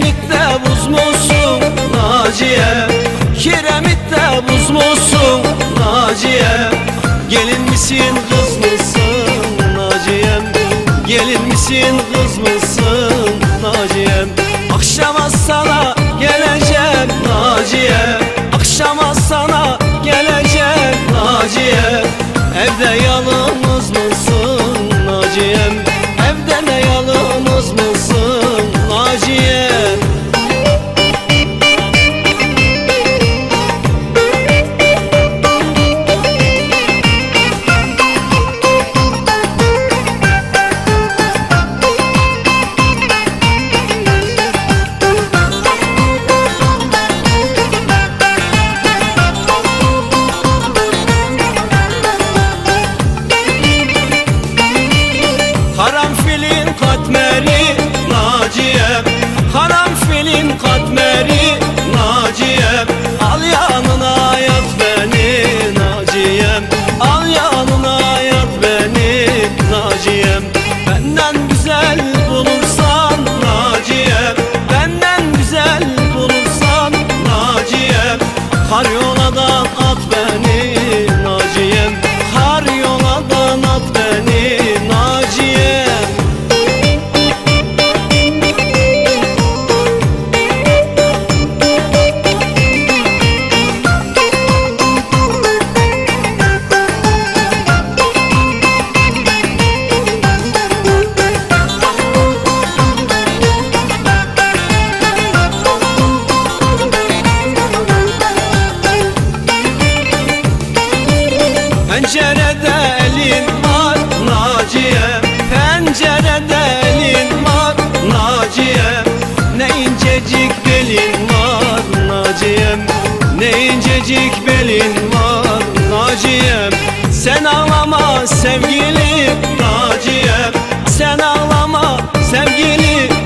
kiremitte buz musun Naciye? Kiremitte buz musun Naciye? Gelin misin kız mısın Naciyem Gelin misin kız mısın Naciyem Mary Naciye'm Ne incecik belin var. Naciye'm Sen ağlama sevgili Naciye'm Sen ağlama sevgili